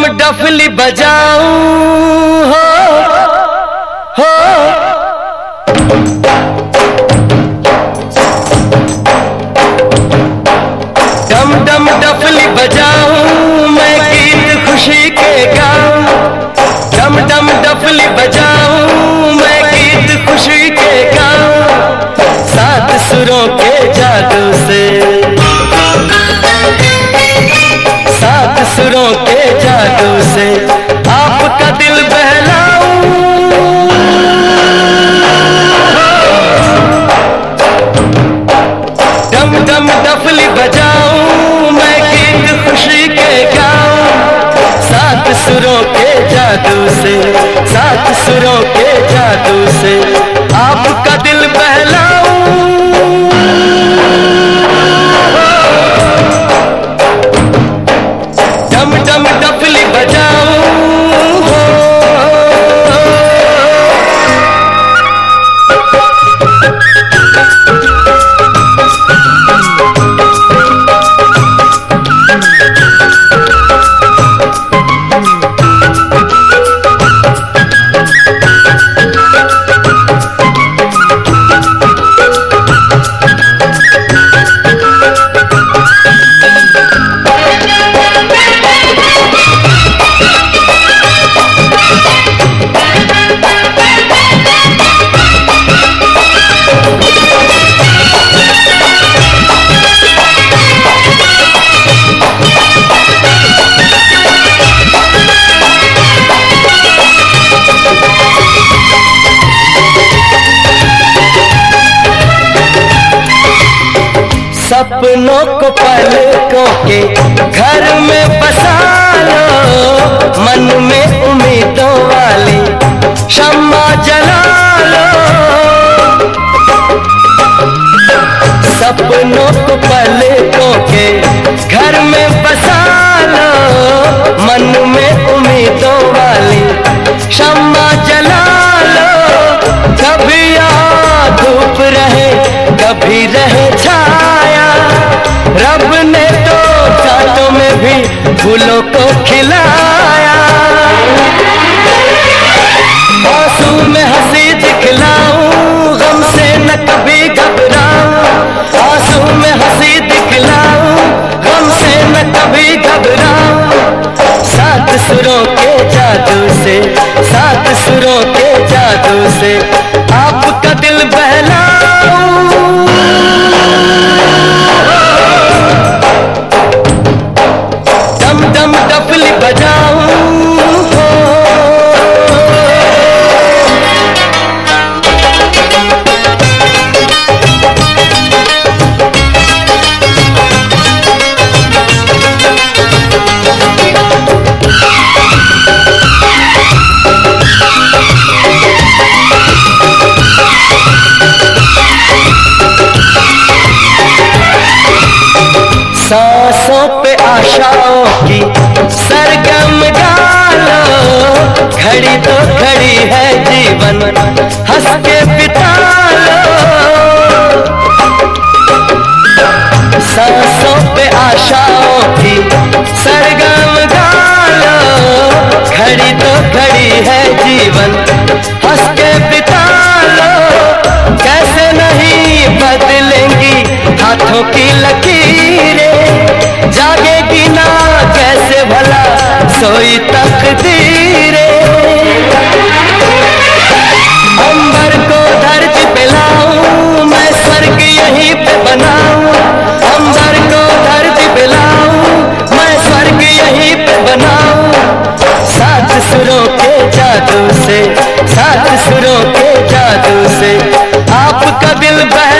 डफली बजाऊं, हो हो। डम डम, डफली बजाऊं, मैं गीत खुशी के गाऊं। डम डम, डफली बजाऊं, मैं गीत खुशी के गाऊं। सात सुरों के जादू से। सात सुरों के से सपनों को पलकों के घर में बसा लो। मन में उम्मीदों वाली शम्मा जला लो। सपनों को पलकों के घर में बसा लो। मन में उम्मीदों वाली शम्मा जला लो। कभी आ धूप रहे, कभी रहे छाया फूलों को खिलाया। में हँसी दिखलाऊं गम से न कभी आशाओं की सरगम गालो घड़ी तो घड़ी है जीवन हंस के बिता लो सांसों पे आशाओं की सरगम गालो घड़ी तो घड़ी है जीवन हंस सोई तकदीरें अंबर को धरती पे मैं स्वर्ग यहीं पे बनाऊँ। अंबर को धरती पे मैं स्वर्ग यहीं पे बनाऊँ। सात सुरों के जादू से, सात सुरों के जादू से, आपका दिल बहलाऊं